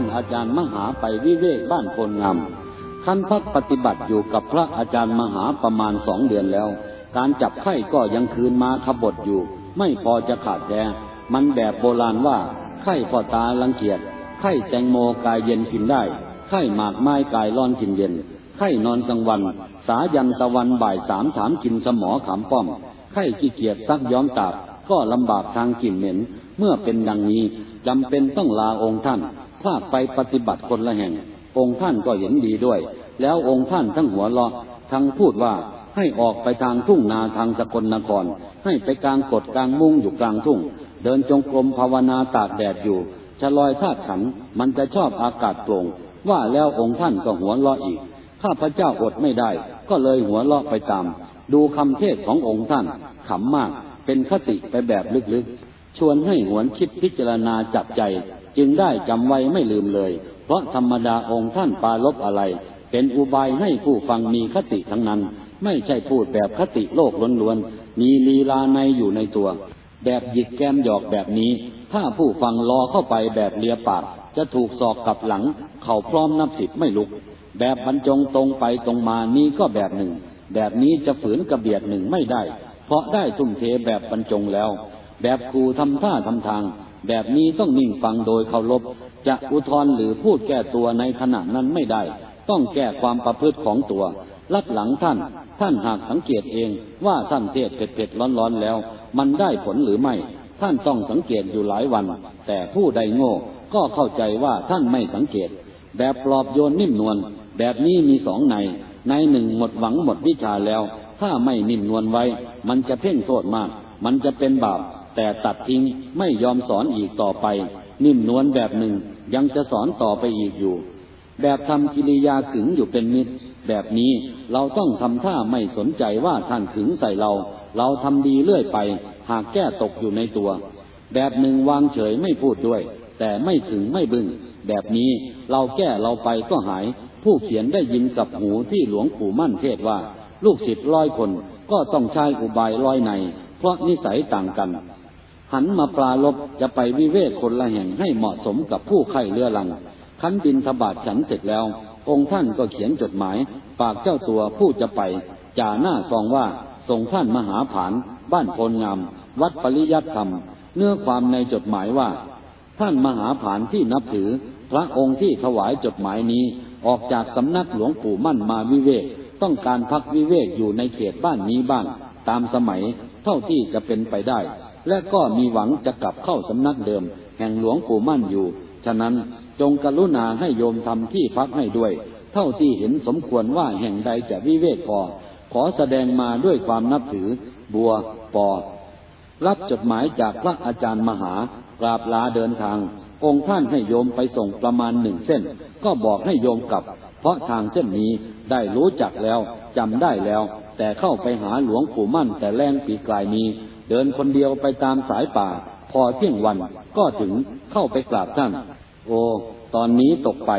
ท่านอาจารย์มหาไปวิเวกบ้านโพนงามขั้นพักปฏิบัติอยู่กับพระอาจารย์มหาประมาณสองเดือนแล้ว การจับไข้ก็ยังคืนมาขบฏอยู่ ไม่พอจะขาดแท้มันแบบโบราณว่า ไข้พ่อตาลังเกียจไข้แตงโมกายเย็นกินได้ ไข้หมากไม้กายร้อนกินเย็น ไข้นอนกลางวัน สายันตะวันบ่ายสามถามกินสมอขามป้อม ไข้ขี้เกียจซักย้อมตากก็ลำบากทางกลิ่นเหม็น เมื่อเป็นดังนี้จำเป็นต้องลาองค์ท่าน พาไปปฏิบัติคนละแห่ง องค์ท่านก็เห็นดีด้วย แล้วองค์ท่านทั้งหัวเราะทั้งพูดว่าให้ออกไปทางทุ่งนาทางสกลนคร ให้ไปกลางกดกลางมุ้งอยู่กลางทุ่ง เดินจงกรมภาวนาตากแดดอยู่จะลอยธาตุขันมันจะชอบอากาศโปร่งว่าแล้วองค์ท่านก็หัวเราะอีก ข้าพระเจ้าอดไม่ได้ ก็เลยหัวเราะไปตาม ดูคำเทศขององค์ท่านขำมาก เป็นคติไปแบบลึกๆ ชวนให้หวนคิดพิจารณาจับใจ จึงได้จำไว้ไม่ลืมเลย เพราะธรรมดาองค์ท่านปาลบอะไร เป็นอุบายให้ผู้ฟังมีคติทั้งนั้น ไม่ใช่พูดแบบคติโลกล้วนๆ มีลีลาในอยู่ในตัว แบบหยิกแกมหยอกแบบนี้ ถ้าผู้ฟังรอเข้าไปแบบเลียปาก จะถูกสอกกลับหลัง เข่าพร้อมนับสิบไม่ลุก แบบบรรจงตรงไปตรงมานี้ก็แบบหนึ่ง แบบนี้จะฝืนกระเบียดหนึ่งไม่ได้ เพราะได้ทุ่มเทแบบบรรจงแล้ว แบบครูทำท่าทำทาง แบบนี้ต้องนิ่งฟังโดยเคารพจะอุทธรหรือพูดแก้ตัวในขณะนั้นไม่ได้ ต้องแก้ความประพฤติของตัวรับหลังท่าน ท่านหากสังเกตเองว่าท่านเทศเผ็ดๆร้อนๆแล้ว มันได้ผลหรือไม่ ท่านต้องสังเกตอยู่หลายวัน แต่ผู้ใดโง่ก็เข้าใจว่าท่านไม่สังเกต แบบปลอบโยนนิ่มนวลแบบนี้มีสองใน ในหนึ่งหมดหวังหมดวิชาแล้ว ถ้าไม่นิ่มนวลไว้ มันจะเพ่งโทษมาก มันจะเป็นบาป แต่ตัดทิ้งไม่ยอมสอนอีกต่อไป นิ่มนวลแบบหนึ่งยังจะสอนต่อไปอีกอยู่ แบบทำกิริยาขึงอยู่เป็นนิดแบบนี้เราต้องทำท่าไม่สนใจว่าท่านขึงใส่เรา เราทำดีเรื่อยไป หากแก้ตกอยู่ในตัว แบบหนึ่งวางเฉยไม่พูดด้วย แต่ไม่ถึงไม่บึง้งแบบนี้เราแก้เราไปก็หาย ผู้เขียนได้ยินกับหูที่หลวงปู่มั่นเทศว่า ลูกศิษย์ร้อยคนก็ต้องใช้อุบายร้อยใน เพราะนิสัยต่างกัน หันมาปลาลบจะไปวิเวกคนละแห่งให้เหมาะสมกับผู้ไข้เรือลังคันบินทบาทฉันเสร็จแล้ว องค์ท่านก็เขียนจดหมายปากเจ้าตัวผู้จะไปจ่าหน้าซองว่าส่งท่านมหาผาน บ้านโพลงาม วัดปริยัติธรรม เนื้อความในจดหมายว่า ท่านมหาผานที่นับถือ พระองค์ที่ถวายจดหมายนี้ออกจากสำนักหลวงปู่มั่นมาวิเวก ต้องการพักวิเวกอยู่ในเขตบ้านนี้บ้างตามสมัยเท่าที่จะเป็นไปได้ และก็มีหวังจะกลับเข้าสำนักเดิม แห่งหลวงปู่มั่นอยู่ ฉะนั้นจงกรุณาให้โยมทำที่พักให้ด้วย เท่าที่เห็นสมควรว่าแห่งใดจะวิเวกพอ ขอแสดงมาด้วยความนับถือ บัวปอ รับจดหมายจากพระอาจารย์มหากราบลาเดินทาง องค์ท่านให้โยมไปส่งประมาณหนึ่งเส้น ก็บอกให้โยมกลับ เพราะทางเส้นนี้ได้รู้จักแล้วจำได้แล้ว แต่เข้าไปหาหลวงปู่มั่นแต่แรงปีกลายนี้ เดินคนเดียวไปตามสายป่า พอเที่ยงวันก็ถึงเข้าไปกราบท่าน โอ้ตอนนี้ตกไป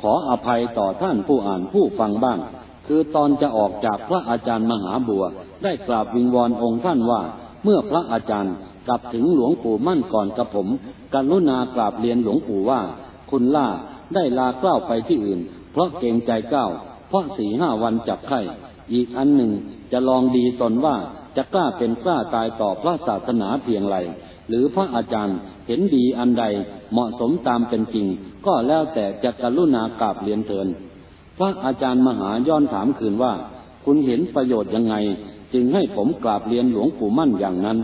ขออภัยต่อท่านผู้อ่านผู้ฟังบ้าง คือตอนจะออกจากพระอาจารย์มหาบัว ได้กราบวิงวอนองค์ท่านว่า เมื่อพระอาจารย์กลับถึงหลวงปู่มั่นก่อนกับผมกรุณากราบเรียนหลวงปู่ว่า คุณล่าได้ลาเกล้าไปที่อื่น เพราะเกรงใจเก้าเพราะสี่ห้าวันจับไข้อีกอันหนึ่งจะลองดีตนว่า จะกล้าเป็นกล้าตายต่อพระศาสนาเพียงไร หรือพระอาจารย์เห็นดีอันใดเหมาะสมตามเป็นจริง ก็แล้วแต่จะกรุณากราบเรียนเถินพระอาจารย์มหาย้อนถามคืนว่า คุณเห็นประโยชน์ยังไง จึงให้ผมกราบเรียนหลวงปู่มั่นอย่างนั้น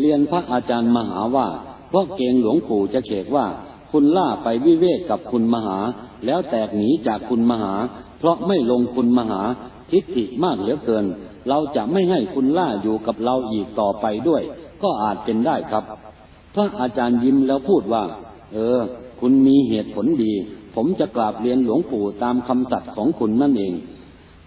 เรียนพระอาจารย์มหาว่าเพราะเกงหลวงปู่จะเขกว่า คุณล่าไปวิเวกกับคุณมหา แล้วแตกหนีจากคุณมหา เพราะไม่ลงคุณมหา ทิฏฐิมากเหลือเกิน เราจะไม่ให้คุณล่าอยู่กับเราอีกต่อไปด้วย ก็อาจเป็นได้ครับ พระอาจารย์ยิ้มแล้วพูดว่า เออ คุณมีเหตุผลดี ผมจะกราบเรียนหลวงปู่ตามคำสัตย์ของคุณนั่นเอง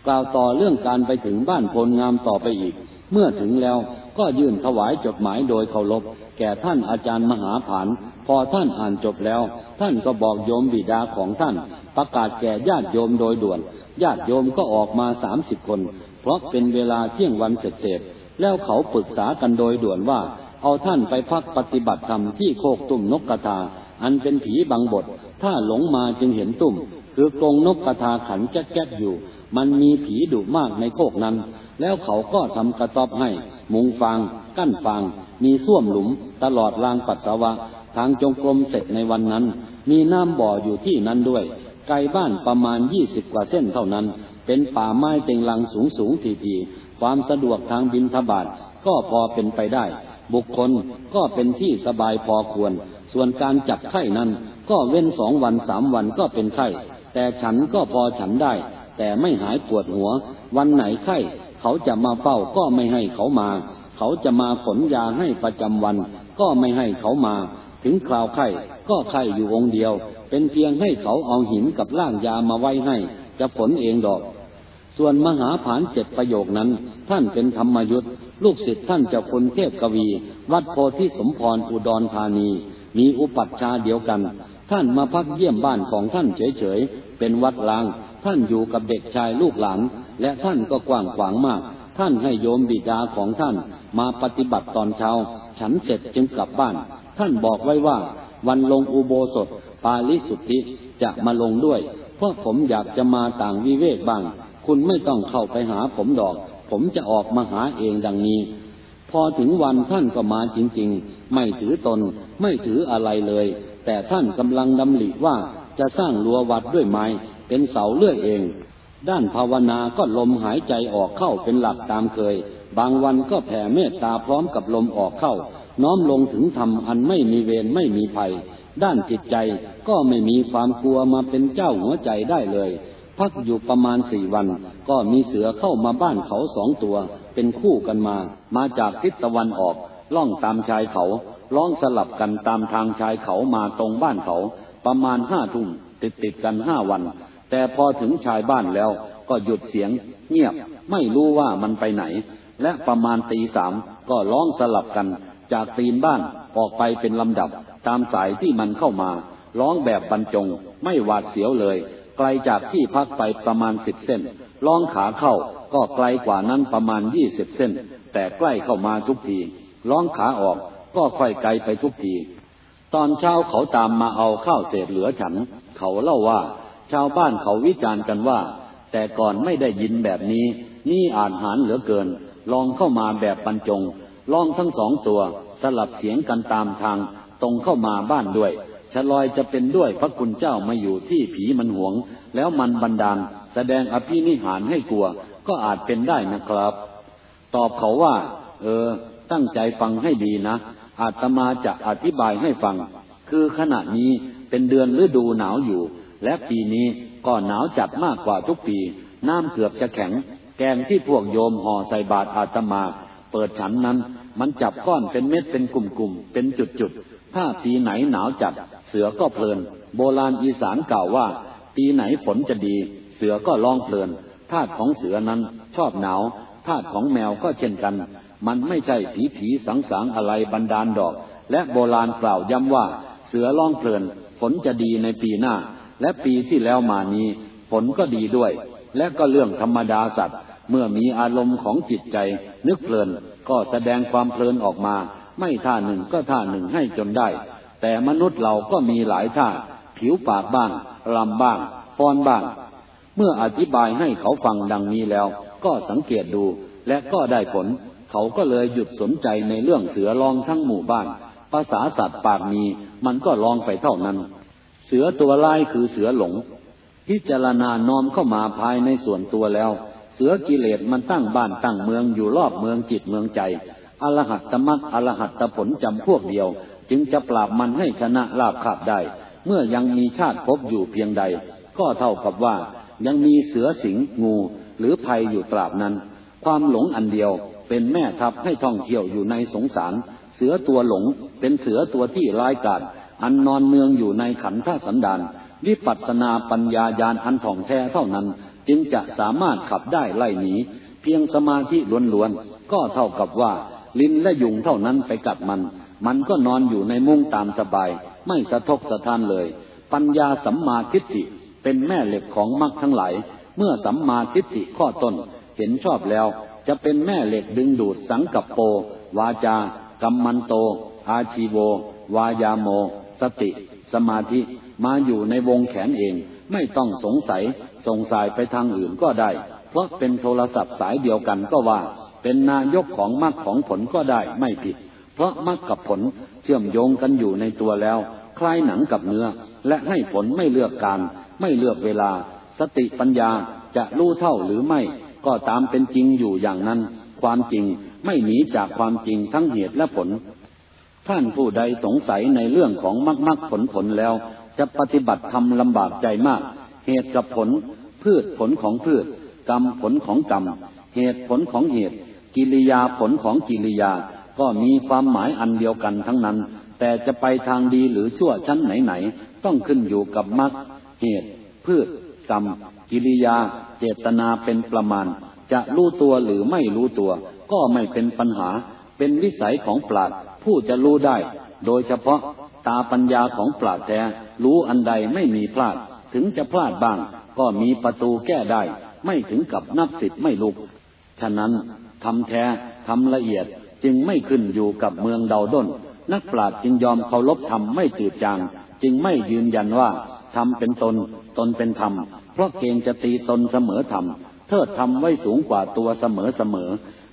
กล่าวต่อเรื่องการไปถึงบ้านพลงามต่อไปอีก เมื่อถึงแล้วก็ยื่นถวายจดหมายโดยเคารพแก่ท่านอาจารย์มหาผาน พอท่านอ่านจบแล้ว ท่านก็บอกโยมบิดาของท่าน ประกาศแก่ญาติโยมโดยด่วน ญาติโยมก็ออกมาสามสิบคน เพราะเป็นเวลาเที่ยงวันเสร็จแล้วเขาปรึกษากันโดยด่วนว่า เอาท่านไปพักปฏิบัติธรรมที่โคกตุ่มนกกระทา อันเป็นผีบังบท ถ้าหลงมาจึงเห็นตุ่ม คือกรงนกกระทาขันแจ๊กๆอยู่ มันมีผีดุมากในโคกนั้น แล้วเขาก็ทำกระต๊อบให้ มุงฟาง กั้นฟาง มีส้วมหลุม ตลอดรางปัสสาวะ ทางจงกรมเสร็จในวันนั้น มีน้ำบ่ออยู่ที่นั้นด้วย ไกลบ้านประมาณยี่สิบกว่าเส้นเท่านั้น เป็นป่าไม้เต็งลังสูงสูงทีทีความสะดวกทางบินทบาทก็พอเป็นไปได้ บุคคลก็เป็นที่สบายพอควร ส่วนการจับไข้นั้น ก็เว้นสองวันสามวันก็เป็นไข้ แต่ฉันก็พอฉันได้ แต่ไม่หายปวดหัว วันไหนไข้ เขาจะมาเฝ้าก็ไม่ให้เขามา เขาจะมาฝนยาให้ประจำวัน ก็ไม่ให้เขามา ถึงคราวไข้ก็ไข้อยู่องค์เดียว เป็นเพียงให้เขาเอาหินกับล่างยามาไว้ให้ จะฝนเองดอก ส่วนมหาผานเจ็ดประโยคนั้น ท่านเป็นธรรมยุทธลูกศิษย์ท่านเจ้าคุณเทพกวี วัดโพธิสมพรอุดรธานี มีอุปัชฌาย์เดียวกัน ท่านมาพักเยี่ยมบ้านของท่านเฉยๆ เป็นวัดลาง ท่านอยู่กับเด็กชายลูกหลานและท่านก็กว้างขวางมาก ท่านให้โยมบิดาของท่านมาปฏิบัติตอนเช้า ฉันเสร็จจึงกลับบ้าน ท่านบอกไว้ว่า วันลงอุโบสถ ปาลิสุทธิจะมาลงด้วยเพราะผมอยากจะมาต่างวิเวกบ้าง คุณไม่ต้องเข้าไปหาผมดอก ผมจะออกมาหาเองดังนี้ พอถึงวันท่านก็มาจริงๆ ไม่ถือตน ไม่ถืออะไรเลย แต่ท่านกำลังดำริว่าจะสร้างรั้ววัดด้วยไม้ เป็นเสาเลื่อยเอง ด้านภาวนาก็ลมหายใจออกเข้าเป็นหลักตามเคย บางวันก็แผ่เมตตาพร้อมกับลมออกเข้า น้อมลงถึงธรรมอันไม่มีเวรไม่มีภัย ด้านจิตใจก็ไม่มีความกลัวมาเป็นเจ้าหัวใจได้เลย พักอยู่ประมาณสี่วัน ก็มีเสือเข้ามาบ้านเขาสองตัว เป็นคู่กันมา มาจากทิศตะวันออก ล่องตามชายเขาร้องสลับกันตามทางชายเขามาตรงบ้านเขา ประมาณห้าทุ่มติดติดกันห้าวัน แต่พอถึงชายบ้านแล้วก็หยุดเสียง เงียบไม่รู้ว่ามันไปไหน และประมาณตีสามก็ร้องสลับกัน จากตีนบ้านออกไปเป็นลำดับ ตามสายที่มันเข้ามา ร้องแบบบรรจง ไม่หวาดเสียวเลย ไกลจากที่พักไปประมาณสิบเส้นร้องขาเข้าก็ไกลกว่านั้นประมาณยี่สิบเส้น แต่ใกล้เข้ามาทุกทีร้องขาออกก็ค่อยไกลไปทุกที ตอนเช้าเขาตามมาเอาข้าวเศษเหลือฉัน เขาเล่าว่า ชาวบ้านเขาวิจารณ์กันว่า แต่ก่อนไม่ได้ยินแบบนี้ นี่อ่านหารเหลือเกิน ลองเข้ามาแบบบรรจง ลองทั้งสองตัว สลับเสียงกันตามทาง ตรงเข้ามาบ้านด้วยฉลอยจะเป็นด้วยพระคุณเจ้ามาอยู่ที่ผีมันหวง แล้วมันบันดาล แสดงอภินิหารให้กลัว ก็อาจเป็นได้นะครับ ตอบเขาว่า เออ ตั้งใจฟังให้ดีนะ อาตมาจะอธิบายให้ฟัง คือขณะนี้เป็นเดือนฤดูหนาวอยู่ และปีนี้ก็หนาวจัดมากกว่าทุกปี น้ำเกือบจะแข็ง แกงที่พวกโยมห่อใส่บาตรอาตมา เปิดฉันนั้น มันจับก้อนเป็นเม็ดเป็นกลุ่มๆเป็นจุดๆถ้าปีไหนหนาวจัด เสือก็เพลิน โบราณอีสานกล่าวว่า ปีไหนฝนจะดี เสือก็ร้องเพลินธาตุของเสือนั้นชอบหนาวธาตุของแมวก็เช่นกัน มันไม่ใช่ผีผีสังสางอะไรบันดาลดอก และโบราณกล่าวย้ำว่า เสือร้องเพลิน ฝนจะดีในปีหน้า และปีที่แล้วมานี้ ฝนก็ดีด้วย และก็เรื่องธรรมดาสัตว์ เมื่อมีอารมณ์ของจิตใจ นึกเพลินก็แสดงความเพลินออกมา ไม่ท่าหนึ่งก็ท่าหนึ่งให้จนได้ แต่มนุษย์เราก็มีหลายท่า ผิวปากบ้างลำบ้างฟ้อนบ้าง เมื่ออธิบายให้เขาฟังดังนี้แล้ว ก็สังเกตดูและก็ได้ผล เขาก็เลยหยุดสนใจในเรื่องเสือลองทั้งหมู่บ้าน ภาษาสัตว์ปากมีมันก็ลองไปเท่านั้น เสือตัวลายคือเสือหลง พิจารณาน้อมเข้ามาภายในส่วนตัวแล้ว สือกิเลสมันตั้งบ้านตั้งเมืองอยู่รอบเมืองจิตเมืองใจอรหัตตมักอรหัตตผลจำพวกเดียว จึงจะปราบมันให้ชนะลาบคาบได้ เมื่อยังมีชาติพบอยู่เพียงใด ก็เท่ากับว่า ยังมีเสือสิงงู หรือภัยอยู่ตราบนั้น ความหลงอันเดียวเป็นแม่ทัพให้ท่องเที่ยวอยู่ในสงสาร เสือตัวหลง เป็นเสือตัวที่ร้ายกาจอันนอนเมืองอยู่ในขันธสันดานวิปัสสนาปัญญาญาณอันถ่องแท้เท่านั้น จึงจะสามารถขับได้ไล่หนีเพียงสมาธิล้วนๆ ก็เท่ากับว่า ลิ้นและยุงเท่านั้นไปกัดมัน มันก็นอนอยู่ในมุ้งตามสบาย ไม่สะทกสะท้านเลย ปัญญาสัมมาทิฏฐิเป็นแม่เหล็กของมรรคทั้งหลาย เมื่อสัมมาทิฏฐิข้อต้นเห็นชอบแล้ว จะเป็นแม่เหล็กดึงดูดสังกับโป วาจากัมมันโต อาชีโว วายาโม สติ สมาธิ มาอยู่ในวงแขนเอง ไม่ต้องสงสัย ส่งสายไปทางอื่นก็ได้ เพราะเป็นโทรศัพท์สายเดียวกันก็ว่า เป็นนายกของมรรคของผลก็ได้ไม่ผิด เพราะมรรคกับผลเชื่อมโยงกันอยู่ในตัวแล้ว คล้ายหนังกับเนื้อ และให้ผลไม่เลือกการ ไม่เลือกเวลา สติปัญญาจะรู้เท่าหรือไม่ ก็ตามเป็นจริงอยู่อย่างนั้น ความจริงไม่หนีจากความจริงทั้งเหตุและผล ท่านผู้ใดสงสัยในเรื่องของมรรคมรรคผลผลแล้ว จะปฏิบัติทำลำบากใจมาก เหตุกับผล พืชผลของพืช กรรมผลของกรรม เหตุผลของเหตุ กิริยาผลของกิริยา ก็มีความหมายอันเดียวกันทั้งนั้น แต่จะไปทางดีหรือชั่วชั้นไหนๆต้องขึ้นอยู่กับมรรคเหตุ พืช กรรม กิริยา เจตนาเป็นประมาณ จะรู้ตัวหรือไม่รู้ตัว ก็ไม่เป็นปัญหา เป็นวิสัยของปราดผู้จะรู้ได้ โดยเฉพาะตาปัญญาของปราดแท้รู้อันใดไม่มีพลาด ถึงจะพลาดบ้าง ก็มีประตูแก้ได้ ไม่ถึงกับนับสิทธิ์ไม่ลุก ฉะนั้นทำแท้ทำละเอียดจึงไม่ขึ้นอยู่กับเมืองเดาด้น นักปราดจึงยอมเคารพธรรมไม่จืดจาง จึงไม่ยืนยันว่าธรรมเป็นตน ตนเป็นธรรม เพราะเกรงจะตีตนเสมอธรรม เทิดธรรมไว้สูงกว่าตัวเสมอเสมอ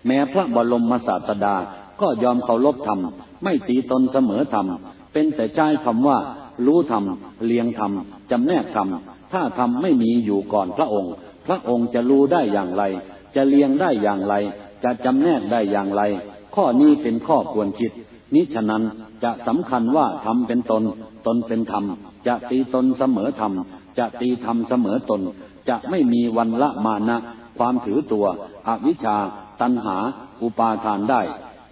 แม้พระบรมศาสดา ก็ยอมเคารพธรรม ไม่ตีตนเสมอธรรม เป็นแต่ใช้คำว่า รู้ธรรม เลียงธรรม จำแนกธรรมถ้าธรรมไม่มีอยู่ก่อนพระองค์ พระองค์จะรู้ได้อย่างไร จะเลียงได้อย่างไร จะจำแนกได้อย่างไร ข้อนี้เป็นข้อควรคิด นิฉะนั้นจะสำคัญว่าธรรมเป็นตน ตนเป็นธรรม จะตีตนเสมอธรรม จะตีธรรมเสมอตน จะไม่มีวันละมานะ ความถือตัว อวิชชา ตัณหา อุปาทานได้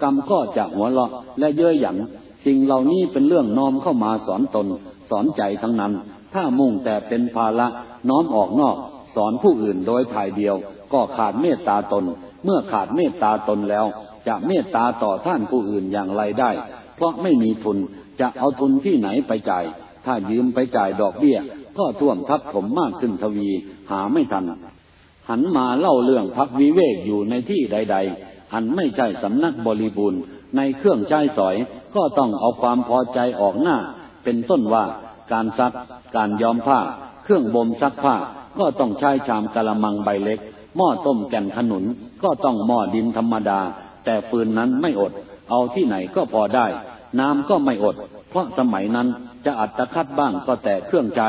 กรรมก็จะหัวเราะและเย้ยหยันสิ่งเหล่านี้เป็นเรื่องน้อมเข้ามาสอนตน สอนใจทั้งนั้น ถ้ามุ่งแต่เป็นภาระน้อมออกนอก สอนผู้อื่นโดยถ่ายเดียว ก็ขาดเมตตาตน เมื่อขาดเมตตาตนแล้ว จะเมตตาต่อท่านผู้อื่นอย่างไรได้ เพราะไม่มีทุนจะเอาทุนที่ไหนไปจ่าย ถ้ายืมไปจ่ายดอกเบี้ย ก็ท่วมทับถมมากขึ้นทวีหาไม่ทัน หันมาเล่าเรื่องพักวิเวกอยู่ในที่ใด ๆ อันไม่ใช่สำนักบริบูรณ์ในเครื่องใช้สอยก็ต้องเอาความพอใจออกหน้า เป็นต้นว่า การซัก การย้อมผ้า เครื่องบ่มซักผ้า ก็ต้องใช้ชามกะละมังใบเล็ก หม้อต้มแก่นขนุน ก็ต้องหม้อดินธรรมดา แต่ฟืนนั้นไม่อด เอาที่ไหนก็พอได้ น้ำก็ไม่อด เพราะสมัยนั้นจะอัดตะคัดบ้างก็แต่เครื่องใช้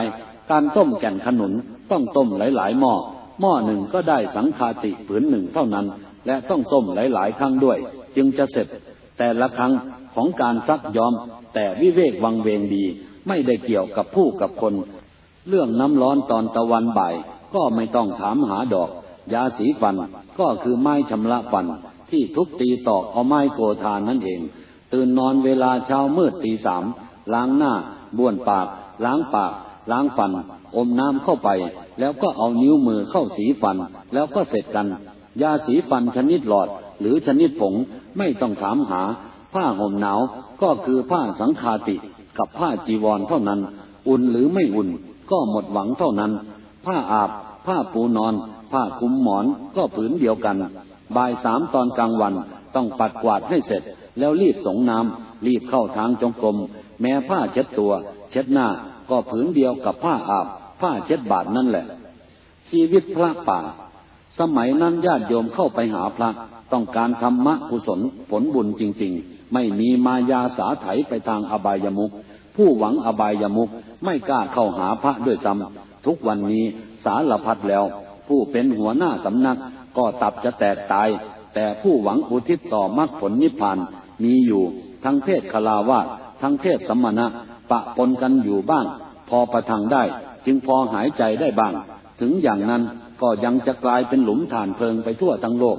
การต้มแก่นขนุนต้องต้มหลาย ๆ หม้อ หม้อหนึ่งก็ได้สังคาติผืนหนึ่งเท่านั้น และต้องต้มหลาย ๆ ครั้งด้วย จึงจะเสร็จ แต่ละครั้งของการซักย้อม แต่วิเวกวังเวงดี ไม่ได้เกี่ยวกับผู้กับคน เรื่องน้ำร้อนตอนตะวันบ่าย ก็ไม่ต้องถามหาดอก ยาสีฟันก็คือไม้ชำระฟัน ที่ทุบตีตอกเอาไม้โกธานนั่นเอง ตื่นนอนเวลาเช้ามืดตีสามล้างหน้าบ้วนปาก ล้างปาก ล้างฟัน อมน้ำเข้าไป แล้วก็เอานิ้วมือเข้าสีฟัน แล้วก็เสร็จกัน ยาสีฟันชนิดหลอด หรือชนิดผงไม่ต้องถามหา ผ้าห่มหนาวก็คือผ้าสังคาติ กับผ้าจีวรเท่านั้น อุ่นหรือไม่อุ่น ก็หมดหวังเท่านั้น ผ้าอาบ ผ้าปูนอน ผ้าคลุมหมอนก็ผืนเดียวกัน บ่ายสามตอนกลางวันต้องปัดกวาดให้เสร็จ แล้วรีบสงน้ำรีบเข้าทางจงกรมแม้ผ้าเช็ดตัว เช็ดหน้าก็ผืนเดียวกับผ้าอาบ ผ้าเช็ดบาทนั่นแหละ ชีวิตพระป่า สมัยนั้นญาติโยมเข้าไปหาพระ ต้องการธรรมะกุศลผลบุญจริง ๆ ไม่มีมายาสาไถไปทางอบายมุขผู้หวังอบายมุขไม่กล้าเข้าหาพระด้วยซ้ำทุกวันนี้สารพัดแล้ว ผู้เป็นหัวหน้าสำนักก็ตับจะแตกตาย แต่ผู้หวังอุทิศต่อมรรคผลนิพพานมีอยู่ ทั้งเพศคลาวาสทั้งเพศสมณะ ปะปนกันอยู่บ้าง พอประทังได้ จึงพอหายใจได้บ้าง ถึงอย่างนั้นก็ยังจะกลายเป็นหลุมฐานเพลิงไปทั่วทั้งโลก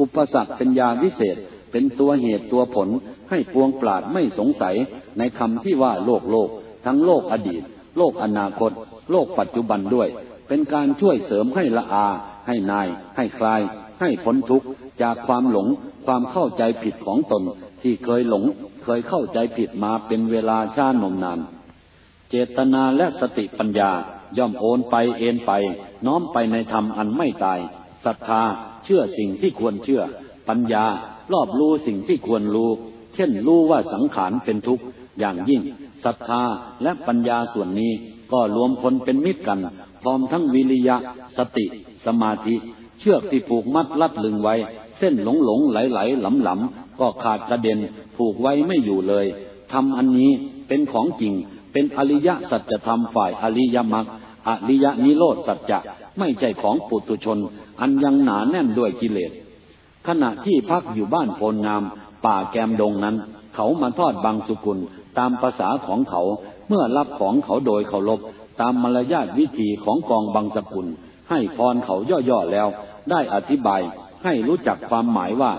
อุปสรรคเป็นยาวิเศษ เป็นตัวเหตุตัวผลให้ปวงปราดไม่สงสัยในคำที่ว่าโลกโลก ทั้งโลกอดีต โลกอนาคต โลกปัจจุบันด้วย เป็นการช่วยเสริมให้ละอา ให้นาย ให้คลาย ให้พ้นทุกข์จากความหลง ความเข้าใจผิดของตน ที่เคยหลง เคยเข้าใจผิดมาเป็นเวลาช้านมนาน เจตนาและสติปัญญาย่อมโอนไปเอ็นไป น้อมไปในธรรมอันไม่ตายศรัทธาเชื่อสิ่งที่ควรเชื่อ ปัญญา รอบรู้สิ่งที่ควรรู้ เช่นรู้ว่าสังขารเป็นทุกข์อย่างยิ่งศรัทธาและปัญญาส่วนนี้ก็รวมพลเป็นมิตรกัน พร้อมทั้งวิริยะ สติ สมาธิ เชือกที่ผูกมัดลัดลึงไว้ เส้นหลงหลงไหลไหลหลำหลำก็ขาดกระเด็นผูกไว้ไม่อยู่เลยทำอันนี้เป็นของจริง เป็นอริยสัจธรรมฝ่ายอริยมรรคอริยนิโรธสัจจะไม่ใช่ของปุตุชน อันยังหนาแน่นด้วยกิเลส ขณะที่พักอยู่บ้านโพลงาม ป่าแกมดงนั้น เขามาทอดบางสุกุลตามภาษาของเขาเมื่อรับของเขาโดยเคารพตามมารยาทวิธีของกองบางสกุล ให้พรเขาย่อๆแล้ว ได้อธิบายให้รู้จักความหมายว่า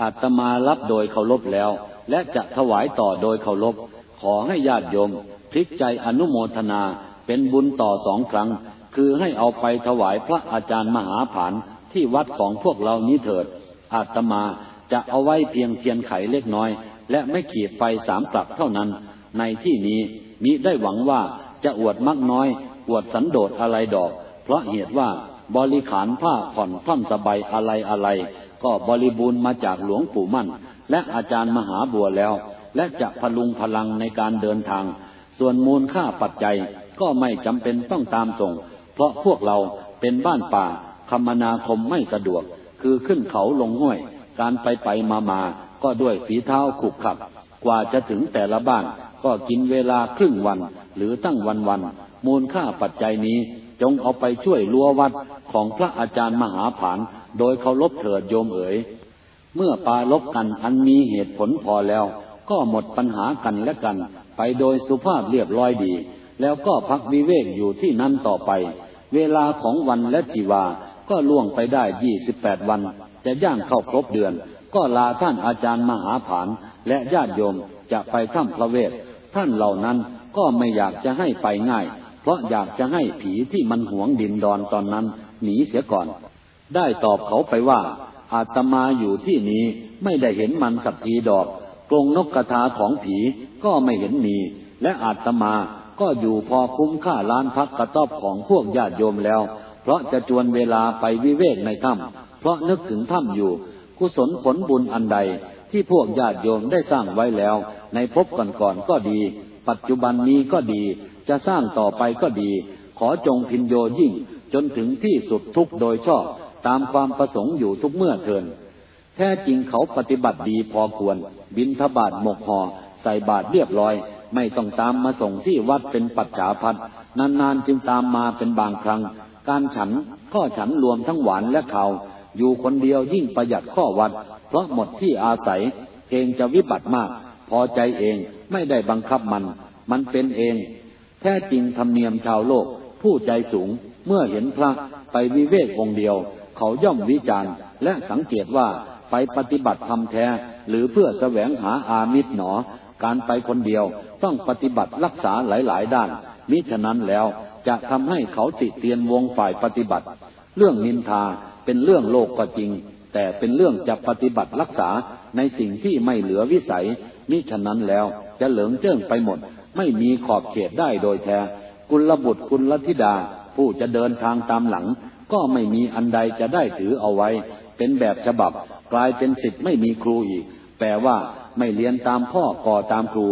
อาตมารับโดยเคารพแล้ว และจะถวายต่อโดยเคารพขอให้ญาติโยมพลิกใจอนุโมทนาเป็นบุญต่อสองครั้ง คือให้เอาไปถวายพระอาจารย์มหาผานที่วัดของพวกเรานี้เถิด อาตมาจะเอาไว้เพียงเทียนไขเล็กน้อย และไม่ขีดไฟสามกลับเท่านั้น ในที่นี้มิได้หวังว่าจะอวดมักน้อย อวดสันโดษอะไรดอก เพราะเหตุว่าบริขารผ้าผ่อนท่อนสบายอะไรอะไร ก็บริบูรณ์มาจากหลวงปู่มั่น และอาจารย์มหาบัวแล้ว และจะพลุงพลังในการเดินทาง ส่วนมูลค่าปัจจัยก็ไม่จำเป็นต้องตามส่ง เพราะพวกเราเป็นบ้านป่าคมนาคมไม่สะดวก คือขึ้นเขาลงห้วย การไปไปมามาก็ด้วยฝีเท้าขุกขับ กว่าจะถึงแต่ละบ้านก็กินเวลาครึ่งวันหรือตั้งวันวัน มูลค่าปัจจัยนี้จงเอาไปช่วยลัววัดของพระอาจารย์มหาผาน โดยเคารพเถิดโยมเอ๋ย เมื่อปาลบกันอันมีเหตุผลพอแล้ว ก็หมดปัญหากันและกัน ไปโดยสุภาพเรียบร้อยดี แล้วก็พักวิเวกอยู่ที่นั่นต่อไป เวลาของวันและจีวา ก็ล่วงไปได้ยี่สิบแปดวัน จะย่างเข้าครบเดือน ก็ลาท่านอาจารย์มหาผานและญาติโยมจะไปถ้ำพระเวท ท่านเหล่านั้นก็ไม่อยากจะให้ไปง่าย เพราะอยากจะให้ผีที่มันหวงดินดอนตอนนั้นหนีเสียก่อน ได้ตอบเขาไปว่า อาตมาอยู่ที่นี้ไม่ได้เห็นมันสักทีดอกกรงนกกระทาของผีก็ไม่เห็นมี และอาตมาก็อยู่พอคุ้มค่าล้านพักกระต๊อบของพวกญาติโยมแล้ว เพราะจะจวนเวลาไปวิเวกในถ้ำเพราะนึกถึงถ้ำอยู่ กุศลผลบุญอันใดที่พวกญาติโยมได้สร้างไว้แล้ว ในภพก่อนๆก็ดี ปัจจุบันนี้ก็ดี จะสร้างต่อไปก็ดี ขอจงพินโยยิ่ง จนถึงที่สุดทุกโดยชอบตามความประสงค์อยู่ทุกเมื่อเทิน แท้จริงเขาปฏิบัติดีพอควร บินทบาทหมกหอใส่บาทเรียบร้อย ไม่ต้องตามมาส่งที่วัดเป็นปัจฉาพัดนานๆจึงตามมาเป็นบางครั้ง การฉันก็ฉันรวมทั้งหวานและเขาอยู่คนเดียวยิ่งประหยัดข้อวัด เพราะหมดที่อาศัย เองจะวิบัติมาก พอใจเองไม่ได้บังคับมัน มันเป็นเอง แท้จริงธรรมเนียมชาวโลก ผู้ใจสูงเมื่อเห็นพระไปวิเวกองเดียว เขาย่อมวิจารณ์ และสังเกตว่าไปปฏิบัติธรรมแท้ หรือเพื่อแสวงหาอามิตรหนอ การไปคนเดียวต้องปฏิบัติรักษาหลาย ๆ ด้านมิฉะนั้นแล้ว จะทำให้เขาติเตียนวงฝ่ายปฏิบัติ เรื่องนินทาเป็นเรื่องโลกก็จริง แต่เป็นเรื่องจะปฏิบัติรักษาในสิ่งที่ไม่เหลือวิสัยมิฉะนั้นแล้วจะเหลืองเจิ้งไปหมด ไม่มีขอบเขตได้โดยแท้ กุลบุตรกุลธิดา ผู้จะเดินทางตามหลัง ก็ไม่มีอันใดจะได้ถือเอาไว้ เป็นแบบฉบับ กลายเป็นสิทธิ์ไม่มีครูอีก แปลว่าไม่เรียนตามพ่อก่อตามครู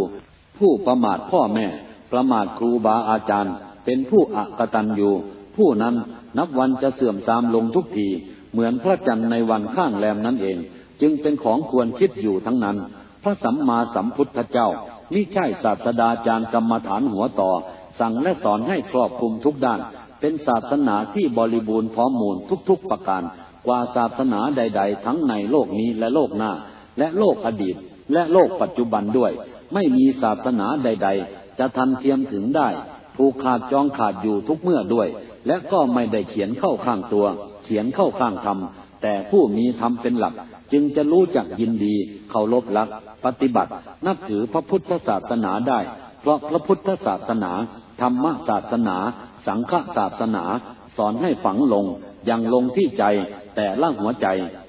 ผู้ประมาทพ่อแม่ ประมาทครูบาอาจารย์ เป็นผู้อักตันอยู่ผู้นั้นนับวันจะเสื่อมทรามลงทุกที เหมือนพระจันทร์ในวันข้างแรมนั่นเอง จึงเป็นของควรคิดอยู่ทั้งนั้น พระสัมมาสัมพุทธเจ้ามิใช่ศาสดาจารย์กรรมฐานหัวต่อ สั่งและสอนให้ครอบคลุมทุกด้าน เป็นศาสนาที่บริบูรณ์พร้อมมูลทุกๆประการ กว่าศาสนาใด ๆ ทั้งในโลกนี้และโลกหน้า และโลกอดีต และโลกปัจจุบันด้วย ไม่มีศาสนาใด ๆ จะทันเทียมถึงได้ ผูกขาดจองขาดอยู่ทุกเมื่อด้วย และก็ไม่ได้เขียนเข้าข้างตัว เขียนเข้าข้างธรรม แต่ผู้มีธรรมเป็นหลัก จึงจะรู้จักยินดี เคารพรัก ปฏิบัติ นับถือพระพุทธศาสนาได้ เพราะพระพุทธศาสนา ธรรมศาสนา สังฆศาสนา สอนให้ฝังลงยังลงที่ใจแต่ล่างหัวใจ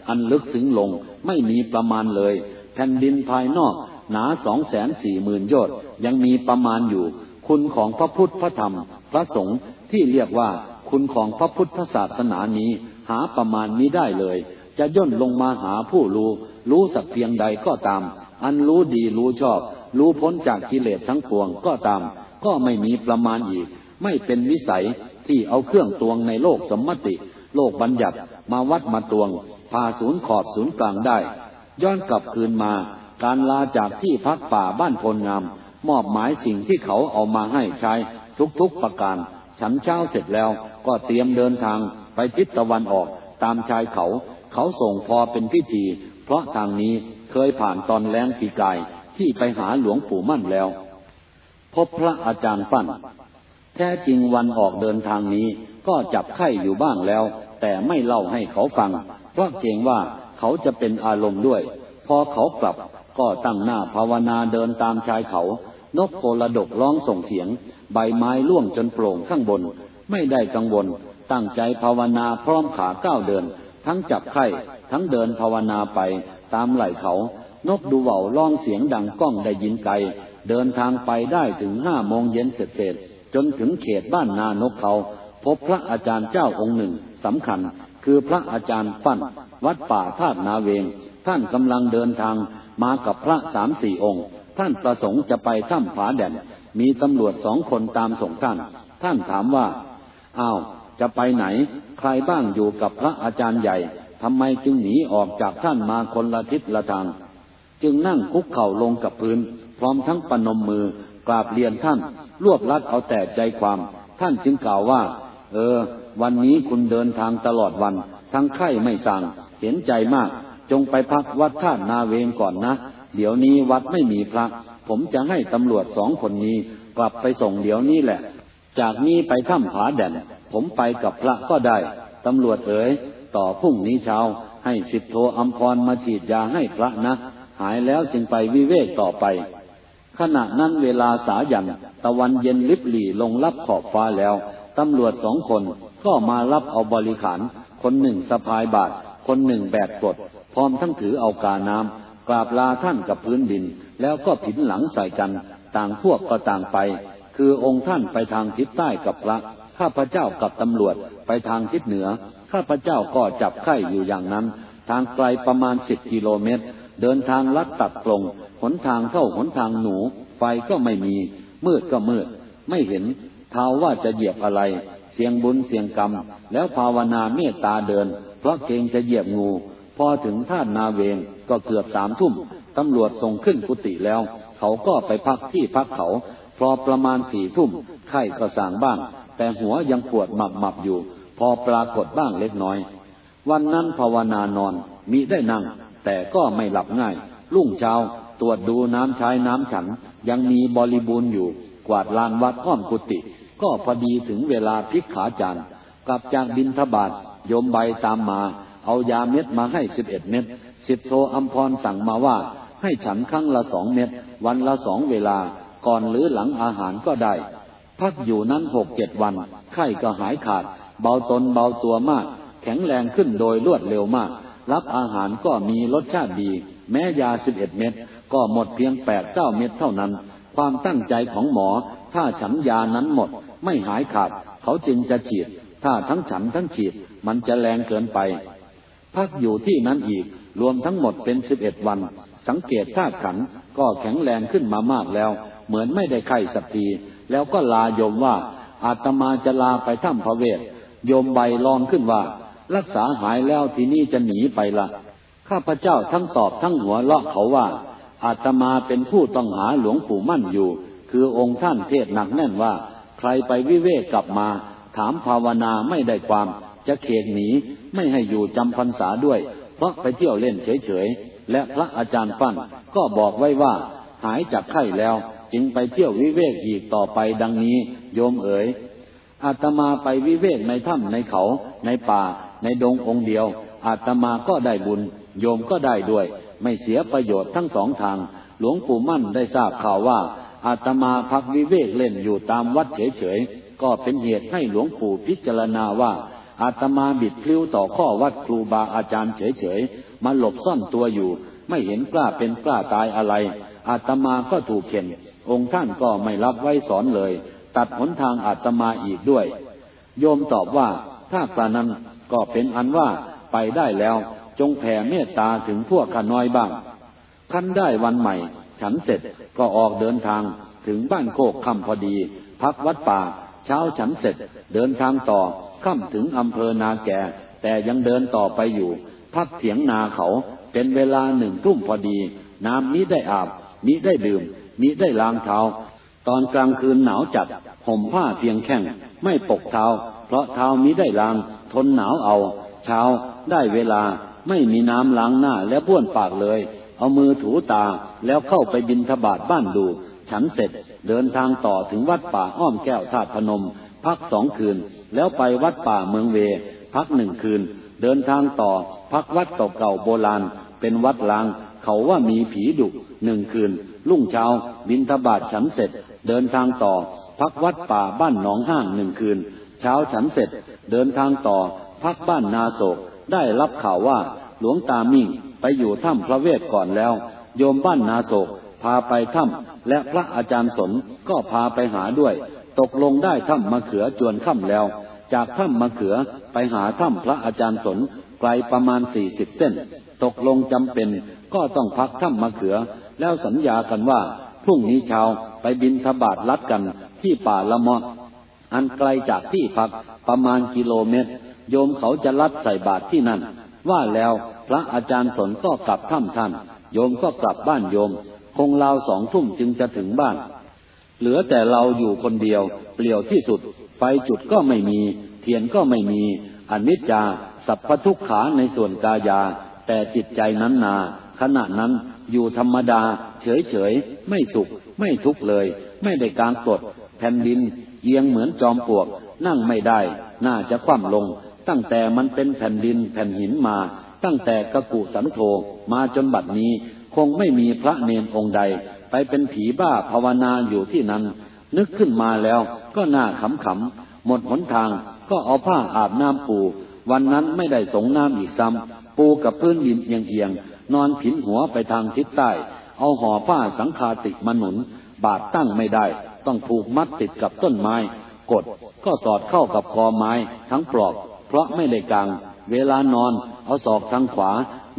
อันลึกซึ้งลงไม่มีประมาณเลย แผ่นดินภายนอก หนาสองแสนสี่หมื่นโยชน์ยังมีประมาณอยู่ คุณของพระพุทธพระธรรม พระสงฆ์ที่เรียกว่าคุณของพระพุทธศาสนานี้ หาประมาณนี้ได้เลย จะย่นลงมาหาผู้รู้ รู้สักเพียงใดก็ตาม อันรู้ดีรู้ชอบ รู้พ้นจากกิเลสทั้งปวงก็ตาม ก็ไม่มีประมาณอีก ไม่เป็นวิสัยที่เอาเครื่องตวงในโลกสมมติ โลกบัญญัติมาวัดมาตวง พาศูนย์ขอบศูนย์กลางได้ ย้อนกลับคืนมา การลาจากที่พักป่าบ้านพลงาม มอบหมายสิ่งที่เขาเอามาให้ใช้ทุกๆประการ ฉันเช้าเสร็จแล้วก็เตรียมเดินทางไปทิศตะวันออกตามชายเขา เขาส่งพอเป็นพิธี เพราะทางนี้เคยผ่านตอนแรงปีกายที่ไปหาหลวงปู่มั่นแล้ว พบพระอาจารย์ฟั่น แท้จริงวันออกเดินทางนี้ก็จับไข้อยู่บ้างแล้ว แต่ไม่เล่าให้เขาฟัง เพราะเกรงว่าเขาจะเป็นอารมณ์ด้วย พอเขากลับก็ตั้งหน้าภาวนาเดินตามชายเขา นกโพลดกร้องส่งเสียง ใบไม้ร่วงจนโปร่งข้างบน ไม่ได้กังวล ตั้งใจภาวนาพร้อมขาก้าวเดิน ทั้งจับไข้ทั้งเดินภาวนาไปตามไหล่เขา นกดูเว่าร้องเสียงดังก้องได้ยินไกล เดินทางไปได้ถึงห้าโมงเย็นเสร็จจนถึงเขตบ้านนานกเขา พบพระอาจารย์เจ้าองค์หนึ่งสำคัญ คือพระอาจารย์ฟั่น วัดป่าธาตุนาเวง ท่านกำลังเดินทางมากับพระสามสี่องค์ ท่านประสงค์จะไปถ้ำผาแด่นมีตำรวจสองคนตามส่งท่าน ท่านถามว่าอ้าวจะไปไหน ใครบ้างอยู่กับพระอาจารย์ใหญ่ทำไมจึงหนีออกจากท่านมาคนละทิศละทาง จึงนั่งคุกเข่าลงกับพื้น พร้อมทั้งปนมมือกราบเรียนท่าน รวบรัดเอาแต่ใจความ ท่านจึงกล่าวว่า เออ วันนี้คุณเดินทางตลอดวัน ทั้งไข้ไม่สั่ง เห็นใจมาก จงไปพักวัดท่านนาเวงก่อนนะ เดี๋ยวนี้วัดไม่มีพระ ผมจะให้ตำรวจสองคนนี้ กลับไปส่งเดี๋ยวนี้แหละ จากนี้ไปถ้ำผาแด่น ผมไปกับพระก็ได้ ตำรวจเอ๋ย ต่อพรุ่งนี้เช้า ให้สิบโทอัมพรมาฉีดยาให้พระนะ หายแล้วจึงไปวิเวกต่อไป ขณะนั้นเวลาสายัน ตะวันเย็นลิบหลี่ลงรับขอบฟ้าแล้ว ตำรวจสองคนก็มารับเอาบริขาร คนหนึ่งสะพายบาท คนหนึ่งแบกกดพร้อมทั้งถือเอากาน้ำ กราบลาท่านกับพื้นดิน แล้วก็ผินหลังใส่กัน ต่างพวกก็ต่างไป คือองค์ท่านไปทางทิศใต้กับพระ ข้าพเจ้ากับตำรวจไปทางทิศเหนือ ข้าพเจ้าก็จับไข่อยู่อย่างนั้น ทางไกลประมาณสิบกิโลเมตร เดินทางลัดตัดตรงหนทางเท่าหนทางหนู ไฟก็ไม่มี มืดก็มืด ไม่เห็นเท้าว่าจะเหยียบอะไร เสียงบุญเสียงกรรม แล้วภาวนาเมตตาเดิน เพราะเกรงจะเหยียบงู พอถึงท่านาเวงก็เกือบสามทุ่มตำรวจส่งขึ้นกุฏิแล้ว เขาก็ไปพักที่พักเขา พอประมาณสี่ทุ่มไข้ก็สางบ้าง แต่หัวยังปวดหมับหมับอยู่ พอปรากฏบ้างเล็กน้อย วันนั้นภาวนานอนมิได้นั่ง แต่ก็ไม่หลับง่าย รุ่งเช้าตรวจดูน้ำใช้น้ำฉัน ยังมีบริบูรณ์อยู่ กวาดลานวัดอ้อมกุฏิก็พอดีถึงเวลาพิกขาจารย์กลับจากบินทบาทโยมใบตามมา เอายาเม็ดมาให้สิบเอ็ดเม็ดสิบโทอัมพรสั่งมาว่า ให้ฉันครั้งละสองเม็ดวันละสองเวลา ก่อนหรือหลังอาหารก็ได้ พักอยู่นั้นหกเจ็ดวัน ไข้ก็หายขาด เบาตนเบาตัวมาก แข็งแรงขึ้นโดยรวดเร็วมาก รับอาหารก็มีรสชาติดี แม้ยาสิบเอ็ดเม็ดก็หมดเพียงแปดเก้าเม็ดเท่านั้น ความตั้งใจของหมอ ถ้าฉันยานั้นหมด ไม่หายขาด เขาจึงจะฉีด ถ้าทั้งฉันทั้งฉีด มันจะแรงเกินไป พักอยู่ที่นั้นอีก รวมทั้งหมดเป็นสิบเอ็ดวัน สังเกตท่าขันก็แข็งแรงขึ้นมามากแล้ว เหมือนไม่ได้ไข้สักทีแล้วก็ลาโยมว่าอาตมาจะลาไปถ้ำพระเวทโยมใบลองขึ้นว่า รักษาหายแล้วทีนี้จะหนีไปละข้าพเจ้าทั้งตอบทั้งหัวเลาะเขาว่า อาตมาเป็นผู้ต้องหาหลวงปู่มั่นอยู่ คือองค์ท่านเทศหนักแน่นว่า ใครไปวิเวกกลับมา ถามภาวนาไม่ได้ความ จะเขตหนีไม่ให้อยู่จำพรรษาด้วย เพราะไปเที่ยวเล่นเฉยๆ และพระอาจารย์ฟั่นก็บอกไว้ว่า หายจากไข้แล้ว จึงไปเที่ยววิเวกอีกต่อไปดังนี้ โยมเอ๋ยอาตมาไปวิเวกในถ้ำในเขาในป่า ในดงองค์เดียว อาตมาก็ได้บุญ โยมก็ได้ด้วย ไม่เสียประโยชน์ทั้งสองทาง หลวงปู่มั่นได้ทราบข่าวว่า อาตมาพักวิเวกเล่นอยู่ตามวัดเฉยๆก็เป็นเหตุให้หลวงปู่พิจารณาว่า อาตมาบิดพลิ้วต่อข้อวัดครูบาอาจารย์เฉยๆ มาหลบซ่อนตัวอยู่ ไม่เห็นกล้าเป็นกล้าตายอะไร อาตมาก็ถูกเข็น องค์ท่านก็ไม่รับไว้สอนเลย ตัดหนทางอาตมาอีกด้วย โยมตอบว่า ถ้ากระนั้นก็เป็นอันว่าไปได้แล้ว จงแผ่เมตตาถึงพวกข้าน้อยบ้างท่านได้วันใหม่ฉฉันเสร็จก็ออกเดินทางถึงบ้านโคกคำพอดี พักวัดป่า เช้าฉันเสร็จเดินทางต่อค่ำถึงอำเภอนาแก่ แต่ยังเดินต่อไปอยู่ พักเถียงนาเขาเป็นเวลาหนึ่งทุ่มพอดี น้ำนี้ได้อาบนี้ได้ดื่มนี้ได้ล้างเท้า ตอนกลางคืนหนาวจัดห่มผ้าเพียงแข้งไม่ปกเท้า เพราะเท้ามิได้ล้าง ทนหนาวเอา เช้าได้เวลาไม่มีน้ำล้างหน้าและบ้วนปากเลย เอามือถูตาแล้วเข้าไปบินทบาทบ้านดู ฉันเสร็จเดินทางต่อถึงวัดป่าอ้อมแก้วธาตุพนม พักสองคืน แล้วไปวัดป่าเมืองเว พักหนึ่งคืน เดินทางต่อ พักวัดเก่าโบราณ เป็นวัดล้าง เขาว่ามีผีดุหนึ่งคืน ลุ่งเช้าบินทบาทฉันเสร็จ เดินทางต่อ พักวัดป่าบ้านหนองห้างหนึ่งคืน เช้าฉันเสร็จ เดินทางต่อ พักบ้านนาโศก ได้รับข่าวว่าหลวงตามิ่งไปอยู่ถ้ำพระเวทก่อนแล้ว โยมบ้านนาโศกพาไปถ้ำ และพระอาจารย์สนก็พาไปหาด้วย ตกลงได้ถ้ำมะเขือจวนค่ำแล้ว จากถ้ำมะเขือไปหาถ้ำพระอาจารย์สนไกลประมาณสี่สิบเส้น ตกลงจำเป็นก็ต้องพักถ้ำมะเขือ แล้วสัญญากันว่าพรุ่งนี้เช้าไปบินทบาทลัดกันที่ป่าละมะอันไกลจากที่พักประมาณกิโลเมตร โยมเขาจะลัดใส่บาตรที่นั่น ว่าแล้วพระอาจารย์สนก็กลับถ้ำท่าน โยมก็กลับบ้านโยม คงราวสองทุ่มจึงจะถึงบ้าน เหลือแต่เราอยู่คนเดียว เปลี่ยวที่สุด ไฟจุดก็ไม่มี เทียนก็ไม่มีอนิจจา สัพพทุกขาในส่วนกายา แต่จิตใจนั้นนา ขณะนั้นอยู่ธรรมดา เฉยเฉยไม่สุข ไม่ทุกข์เลย ไม่ได้กางกด แผ่นดิน เอียงเหมือนจอมปลวก นั่งไม่ได้ น่าจะคว่ำลง ตั้งแต่มันเป็นแผ่นดินแผ่นหินมา ตั้งแต่กกุสันโธมาจนบัดนี้ คงไม่มีพระเนรองค์ใด ไปเป็นผีบ้าภาวนาอยู่ที่นั้น นึกขึ้นมาแล้วก็น่าขำขำหมดหนทางก็เอาผ้าอาบน้ำปู วันนั้นไม่ได้สงน้ำอีกซ้ำปูกับพื้นดินเอียงๆ นอนผินหัวไปทางทิศใต้ เอาห่อผ้าสังคาติมาหนุน บาดตั้งไม่ได้ ต้องผูกมัดติดกับต้นไม้ กดก็สอดเข้ากับคอไม้ ทั้งปลอก เพราะไม่ได้กลางเวลานอนเอาศอกทางขวา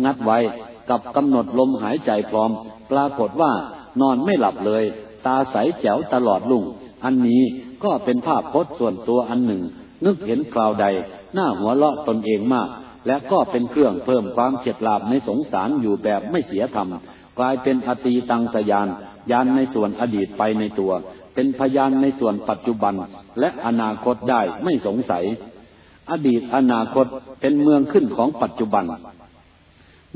งัดไว้ กับกำหนดลมหายใจพร้อม ปรากฏว่านอนไม่หลับเลย ตาใสแจ๋วตลอดลุ่ง อันนี้ก็เป็นภาพพจน์ส่วนตัวอันหนึ่ง นึกเห็นคราวใด หน้าหัวเลาะตนเองมาก และก็เป็นเครื่องเพิ่มความเฉียดลาบในสงสารอยู่แบบไม่เสียธรรม กลายเป็นอตีตังสยานยานในส่วนอดีตไปในตัว เป็นพยานในส่วนปัจจุบัน และอนาคตได้ไม่สงสัย อดีตอนาคตเป็นเมืองขึ้นของปัจจุบัน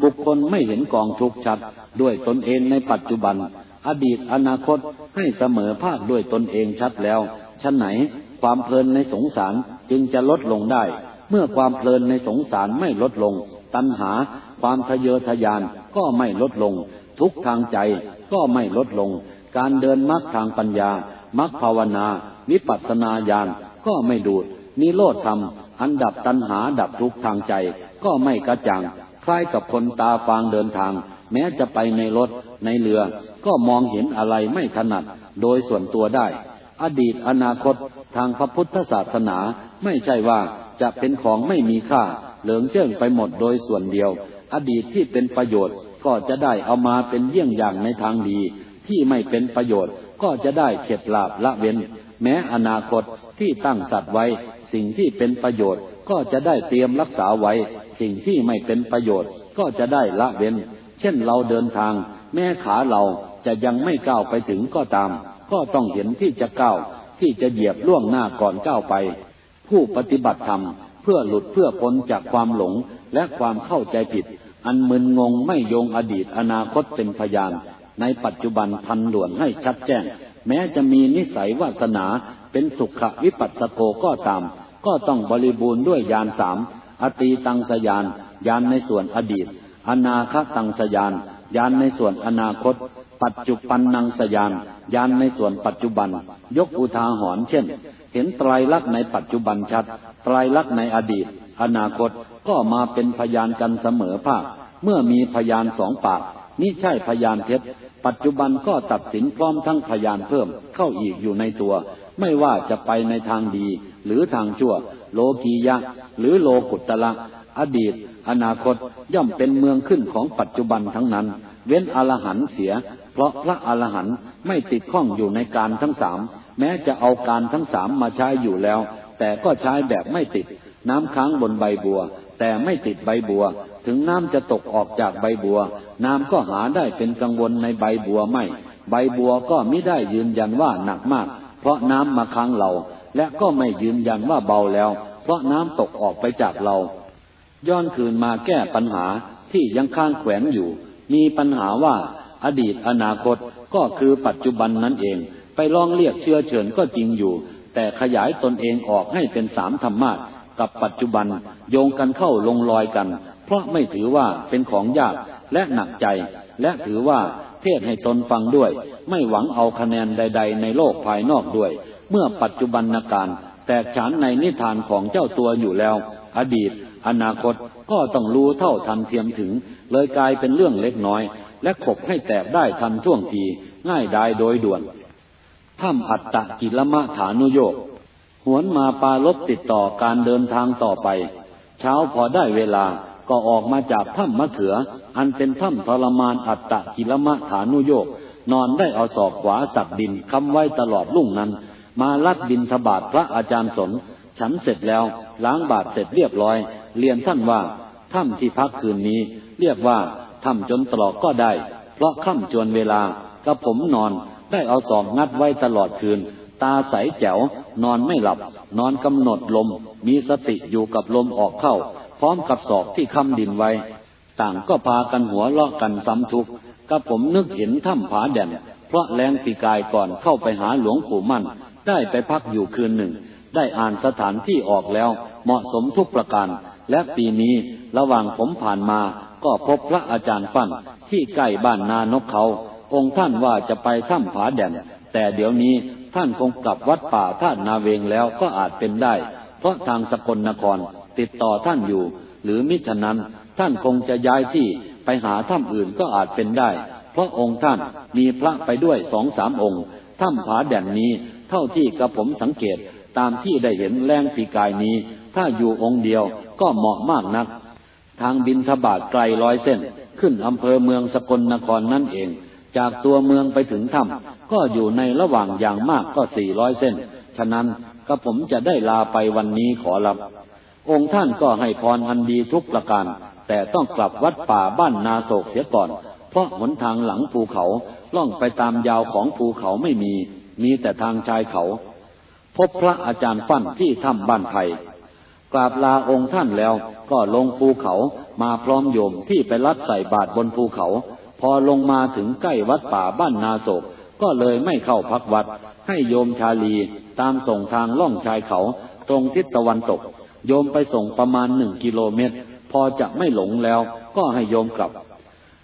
บุคคลไม่เห็นกองทุกข์ชัด ด้วยตนเองในปัจจุบัน อดีตอนาคตให้เสมอภาคด้วยตนเองชัดแล้วชั้นไหนความเพลินในสงสารจึงจะลดลงได้ เมื่อความเพลินในสงสารไม่ลดลง ตัณหา ความทะเยอทะยานก็ไม่ลดลง ทุกทางใจก็ไม่ลดลง การเดินมรรคทางปัญญามรรคภาวนาวิปัสสนาญาณก็ไม่ดูดนิโรธธรรม อันดับตัณหาดับทุกทางใจก็ไม่กระจ่าง ล้ายกับคนตาฟางเดินทาง แม้จะไปในรถในเรือ ก็มองเห็นอะไรไม่ถนัดโดยส่วนตัวได้ อดีตอนาคตทางพระพุทธศาสนาไม่ใช่ว่าจะเป็นของไม่มีค่า เหลืองเจิ้งไปหมดโดยส่วนเดียว อดีตที่เป็นประโยชน์ก็จะได้เอามาเป็นเยี่ยงอย่างในทางดี ที่ไม่เป็นประโยชน์ก็จะได้เข็ดลาบละเว้น แม้อนาคตที่ตั้งสัตว์ไว้ สิ่งที่เป็นประโยชน์ก็จะได้เตรียมรักษาไว้ สิ่งที่ไม่เป็นประโยชน์ก็จะได้ละเว้น เช่นเราเดินทาง แม้ขาเราจะยังไม่ก้าวไปถึงก็ตาม ก็ต้องเห็นที่จะก้าวที่จะเหยียบล่วงหน้าก่อนก้าวไป ผู้ปฏิบัติธรรมเพื่อหลุดเพื่อพ้นจากความหลงและความเข้าใจผิด อันมึนงงไม่โยงอดีตอนาคตเป็นพยาน ในปัจจุบันทันด่วนให้ชัดแจ้ง แม้จะมีนิสัยวาสนาเป็นสุขวิปัสสโกก็ตาม ก็ต้องบริบูรณ์ด้วยยานสาม อตีตังสยานยานในส่วนอดีต อนาคตังสยานยานในส่วนอนาคต ปัจจุปันนังสยานยานในส่วนปัจจุบัน ยกอุทาหรณ์เช่น เห็นไตรลักษณ์ในปัจจุบันชัด ไตรลักษณ์ในอดีต อนาคตก็มาเป็นพยานกันเสมอภาค เมื่อมีพยานสองปากนี่ใช่พยานเท็จ ปัจจุบันก็ตัดสินพร้อมทั้งพยานเพิ่มเข้าอีกอยู่ในตัว ไม่ว่าจะไปในทางดีหรือทางชั่ว โลกียะ หรือโลกุตละ อดีต อนาคตย่อมเป็นเมืองขึ้นของปัจจุบันทั้งนั้น เว้นอรหันเสีย เพราะพระอรหันต์ไม่ติดข้องอยู่ในการทั้งสามแม้จะเอาการทั้งสามมาใช้อยู่แล้ว แต่ก็ใช้แบบไม่ติด น้ำค้างบนใบบัว แต่ไม่ติดใบบัว ถึงน้ำจะตกออกจากใบบัว น้ำก็หาได้เป็นกังวลในใบบัวไม่ ใบบัวก็ไม่ได้ยืนยันว่าหนักมาก เพราะน้ำมาค้างเรา และก็ไม่ยืนยันว่าเบาแล้ว เพราะน้ำตกออกไปจากเรา ย้อนคืนมาแก้ปัญหาที่ยังค้างแขวนอยู่ มีปัญหาว่าอดีตอนาคตก็คือปัจจุบันนั้นเอง ไปลองเรียกเชื้อเชิญก็จริงอยู่ แต่ขยายตนเองออกให้เป็นสามธรรมะกับปัจจุบันโยงกันเข้าลงรอยกัน เพราะไม่ถือว่าเป็นของยากและหนักใจ และถือว่าเทศให้ตนฟังด้วย ไม่หวังเอาคะแนนใด ๆ ในโลกภายนอกด้วย เมื่อปัจจุบันนาการแตกฉานในนิทานของเจ้าตัวอยู่แล้ว อดีต อนาคตก็ต้องรู้เท่าทันเทียมถึง เลยกลายเป็นเรื่องเล็กน้อย และขบให้แตกได้ทันท่วงทีง่ายดายโดยด่วนถ้ำอัตตะกิลมะฐานุโยกหวนมาปาลบติดต่อการเดินทางต่อไป เช้าพอได้เวลาก็ออกมาจากถ้ำมะเขือ อันเป็นถ้ำทรมานอัตตะกิลมะฐานุโยกนอนได้เอาศอกขวาสักดินคำไว้ตลอดลุ่งนั้น มาลัดบินทบาทพระอาจารย์สน ฉันเสร็จแล้ว ล้างบาทเสร็จเรียบร้อย เรียนท่านว่าถ้ำที่พักคืนนี้ เรียกว่าถ้ำจนตลอดก็ได้ เพราะค่ำจวนเวลากระผมนอนได้เอาศอกงัดไว้ตลอดคืน ตาใสแจ๋ว นอนไม่หลับ นอนกำหนดลม มีสติอยู่กับลมออกเข้า พร้อมกับศอกที่ค้ำดินไว้ ต่างก็พากันหัวเลาะกันซ้ำทุกกระผมนึกเห็นถ้ำผาแด่นเพราะแรงปีกายก่อนเข้าไปหาหลวงปู่มั่น ได้ไปพักอยู่คืนหนึ่ง ได้อ่านสถานที่ออกแล้ว เหมาะสมทุกประการ และปีนี้ระหว่างผมผ่านมาก็พบพระอาจารย์ฟั่นที่ใกล้บ้านนานกเขา องค์ท่านว่าจะไปถ้ำผาแด่นแต่เดี๋ยวนี้ท่านคงกลับวัดป่าท่านนาเวงแล้วก็อาจเป็นได้ เพราะทางสกลนครติดต่อท่านอยู่ หรือมิฉะนั้นท่านคงจะย้ายที่ไปหาถ้ำอื่นก็อาจเป็นได้ เพราะองค์ท่านมีพระไปด้วยสองสามองค์ถ้ำผาแด่นนี้ เท่าที่กระผมสังเกตตามที่ได้เห็นแรงปีกายนี้ ถ้าอยู่องค์เดียวก็เหมาะมากนัก ทางบินทบาทไกลร้อยเส้น ขึ้นอำเภอเมืองสกลนครนั่นเอง จากตัวเมืองไปถึงถ้ำก็อยู่ในระหว่างอย่างมากก็สี่ร้อยเส้น ฉะนั้นกระผมจะได้ลาไปวันนี้ขอรับ องค์ท่านก็ให้พรอันดีทุกประการ แต่ต้องกลับวัดป่าบ้านนาโศกเสียก่อน เพราะหนทางหลังภูเขาล่องไปตามยาวของภูเขาไม่มี มีแต่ทางชายเขา พบพระอาจารย์ฟั่นที่ถ้ำบ้านไผ่กราบลาองค์ท่านแล้วก็ลงภูเขามาพร้อมโยมที่ไปรัดใส่บาตรบนภูเขา พอลงมาถึงใกล้วัดป่าบ้านนาโศก ก็เลยไม่เข้าพักวัด ให้โยมชาลีตามส่งทางล่องชายเขา ตรงทิศตะวันตก โยมไปส่งประมาณหนึ่งกิโลเมตร พอจะไม่หลงแล้วก็ให้โยมกลับ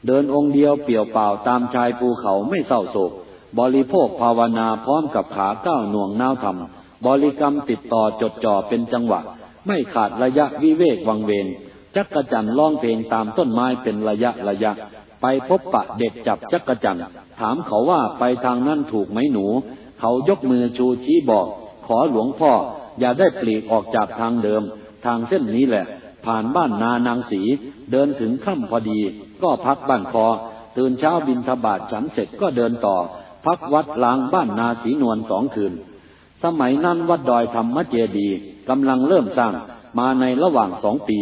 เดินองค์เดียวเปี่ยวเปล่าตามชายภูเขาไม่เศร้าโศก บริโภคภาวนาพร้อมกับขาก้าวหน่วงน้าวทำบริกรรมติดต่อจดจ่อเป็นจังหวะ ไม่ขาดระยะวิเวกวังเวง จักกระจันร้องเพลงตามต้นไม้เป็นระยะระยะ ไปพบปะเด็กจับจักกระจันถามเขาว่าไปทางนั้นถูกไหมหนู เขายกมือชูชี้บอก ขอหลวงพ่อ อย่าได้ปลีกออกจากทางเดิม ทางเส้นนี้แหละ ผ่านบ้านนานางสี เดินถึงค่ำพอดี ก็พักบ้านคอตื่นเช้าบินทบาทฉันเสร็จก็เดินต่อ พักวัดลางบ้านนาสีนวลสองคืน สมัยนั้นวัดดอยธรรมเจดีกำลังเริ่มสร้างมาในระหว่างสองปี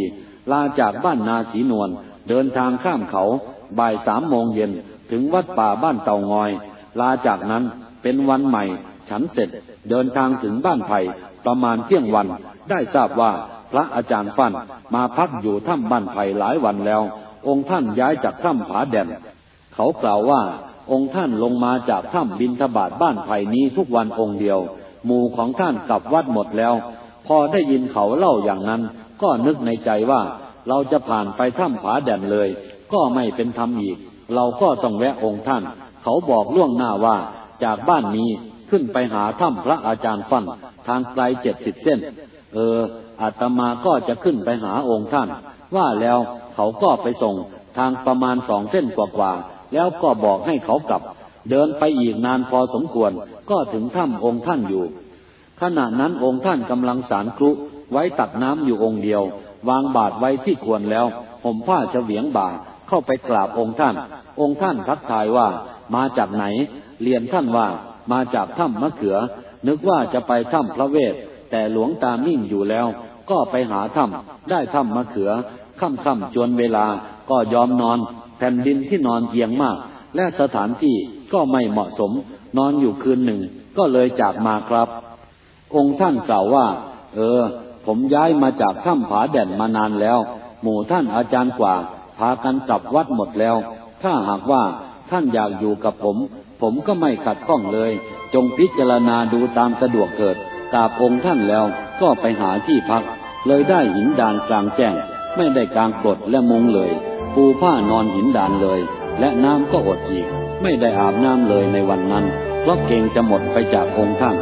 ลาจากบ้านนาสีนวลเดินทางข้ามเขาบ่ายสามโมงเย็นถึงวัดป่าบ้านเต่างอย ลาจากนั้นเป็นวันใหม่ ฉันเสร็จเดินทางถึงบ้านไผ่ประมาณเที่ยงวันได้ทราบว่าพระอาจารย์ฟันมาพักอยู่ถ้ำบ้านไผ่หลายวันแล้ว องค์ท่านย้ายจากถ้ำผาแด่นเขากล่าวว่า องค์ท่านลงมาจากถ้ำบินทบาทบ้านไผ่นี้ทุกวันองค์เดียว หมู่ของท่านกลับวัดหมดแล้ว พอได้ยินเขาเล่าอย่างนั้น ก็นึกในใจว่าเราจะผ่านไปถ้ำผาแด่นเลย ก็ไม่เป็นธรรมอีก เราก็ต้องแวะองค์ท่าน เขาบอกล่วงหน้าว่าจากบ้านนี้ขึ้นไปหาถ้ำพระอาจารย์ฟันทางไกลเจ็ดสิบเส้น เอออาตมาก็จะขึ้นไปหาองค์ท่าน ว่าแล้วเขาก็ไปส่งทางประมาณสองเส้นกว่าๆ แล้วก็บอกให้เขากลับ เดินไปอีกนานพอสมควร ก็ถึงถ้ำองค์ท่านอยู่ ขณะนั้นองค์ท่านกำลังสารครุไว้ตักน้ำอยู่องค์เดียว วางบาทไว้ที่ควรแล้วผมผ้าเฉวียงบ่าเข้าไปกราบองค์ท่าน องค์ท่านทักทายว่า มาจากไหน เรียนท่านว่า มาจากถ้ำมะเขือ นึกว่าจะไปถ้ำพระเวท แต่หลวงตานิ่งอยู่แล้ว ก็ไปหาถ้ำได้ถ้ำมะเขือค่ำๆจวนเวลาก็ยอมนอน ผ่นดินที่นอนเอียงมาก และสถานที่ก็ไม่เหมาะสม นอนอยู่คืนหนึ่ง ก็เลยจากมาครับ องค์ท่านกล่าวว่า เออ ผมย้ายมาจากถ้ำผาแด่นมานานแล้ว หมู่ท่านอาจารย์กว่า พากันกลับวัดหมดแล้ว ถ้าหากว่าท่านอยากอยู่กับผม ผมก็ไม่ขัดข้องเลย จงพิจารณาดูตามสะดวกเกิดกราบองค์ท่านแล้วก็ไปหาที่พัก เลยได้หินดานกลางแจ้ง ไม่ได้กางกรดและมุงเลย ปูผ้านอนหินดานเลย และน้ำก็อดอีก ไม่ได้อาบน้ำเลยในวันนั้นเพราะเกรงจะหมดไปจากองค์ท่าน